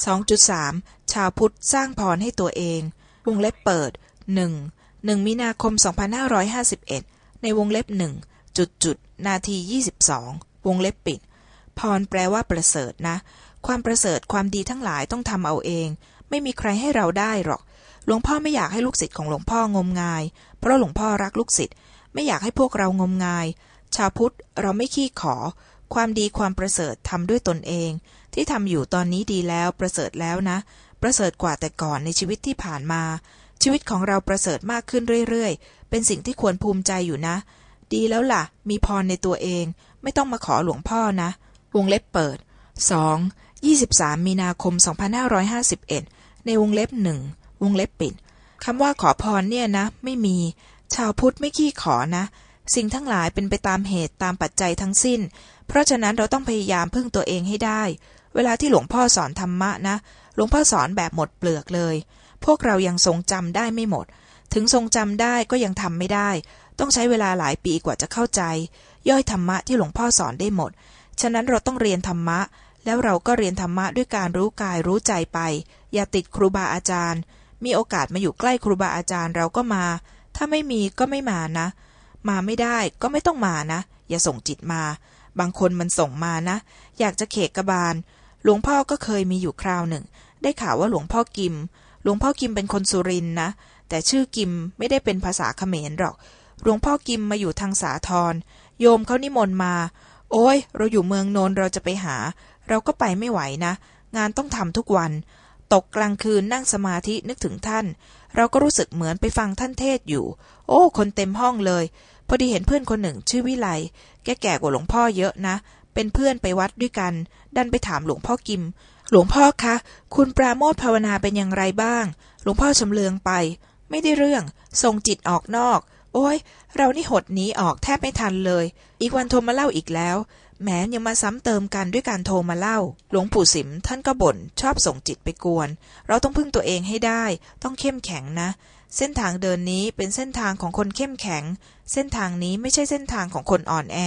2.3 ชาวพุทธสร้างพรให้ตัวเอง วงเล็บเปิด 1 1 มีนาคม 2551 ในวงเล็บหนึ่งจุดจุดนาที 22 วงเล็บปิด พรแปลว่าประเสริฐนะ ความประเสริฐความดีทั้งหลายต้องทำเอาเอง ไม่มีใครให้เราได้หรอก หลวงพ่อไม่อยากให้ลูกศิษย์ของหลวงพ่องมงาย เพราะหลวงพ่อรักลูกศิษย์ไม่อยากให้พวกเรางมงาย ชาวพุทธเราไม่ขี้ขอ ความดีความประเสริฐทำด้วยตนเอง ที่ทำอยู่ตอนนี้ดีแล้วประเสริฐแล้วนะ ประเสริฐกว่าแต่ก่อนในชีวิตที่ผ่านมา ชีวิตของเราประเสริฐมากขึ้นเรื่อยๆ เป็นสิ่งที่ควรภูมิใจอยู่นะ ดีแล้วล่ะ มีพรในตัวเอง ไม่ต้องมาขอหลวงพ่อนะ วงเล็บเปิด 2. 23 มีนาคม 2551 ในวงเล็บหนึ่งวงเล็บปิดคำว่าขอพรเนี่ยนะ ไม่มี ชาวพุทธไม่ขี้ขอนะ สิ่งทั้งหลายเป็นไปตามเหตุตามปัจจัยทั้งสิ้น เพราะฉะนั้นเราต้องพยายามพึ่งตัวเองให้ได้ เวลาที่หลวงพ่อสอนธรรมะนะ หลวงพ่อสอนแบบหมดเปลือกเลย พวกเรายังทรงจำได้ไม่หมด ถึงทรงจำได้ก็ยังทำไม่ได้ ต้องใช้เวลาหลายปีกว่าจะเข้าใจ ย่อยธรรมะที่หลวงพ่อสอนได้หมด ฉะนั้นเราต้องเรียนธรรมะ แล้วเราก็เรียนธรรมะด้วยการรู้กายรู้ใจไป อย่าติดครูบาอาจารย์ มีโอกาสมาอยู่ใกล้ครูบาอาจารย์เราก็มา ถ้าไม่มีก็ไม่มานะ มาไม่ได้ก็ไม่ต้องมานะ อย่าส่งจิตมา บางคนมันส่งมานะ อยากจะเขกกระบาล หลวงพ่อก็เคยมีอยู่คราวหนึ่ง ได้ข่าวว่าหลวงพ่อกิม หลวงพ่อกิมเป็นคนสุรินนะ แต่ชื่อกิมไม่ได้เป็นภาษาเขมรหรอก หลวงพ่อกิมมาอยู่ทางสาทรโยมเขานิมนต์มา โอ้ย เราอยู่เมืองโนนเราจะไปหา เราก็ไปไม่ไหวนะ งานต้องทำทุกวัน ตกกลางคืนนั่งสมาธินึกถึงท่าน เราก็รู้สึกเหมือนไปฟังท่านเทศอยู่ โอ้ คนเต็มห้องเลย อดีเห็นเพื่อนคนหนึ่งชื่อวิไลแกแก่กว่าหลวงพ่อเยอะนะ เป็นเพื่อนไปวัดด้วยกัน ดันไปถามหลวงพ่อกิม หลวงพ่อคะ คุณปราโมทภาวนาเป็นอย่างไรบ้าง หลวงพ่อชำเลืองไป ไม่ได้เรื่อง ส่งจิตออกนอก โอ้ยเรานี่หดหนีออกแทบไม่ทันเลย อีกวันโทรมาเล่าอีกแล้วแม้ยังมาซ้ำเติมกันด้วยการโทรมาเล่า หลวงปู่สิมท่านก็บ่น ชอบส่งจิตไปกวน เราต้องพึ่งตัวเองให้ได้ ต้องเข้มแข็งนะ เส้นทางเดินนี้เป็นเส้นทางของคนเข้มแข็ง เส้นทางนี้ไม่ใช่เส้นทางของคนอ่อนแอ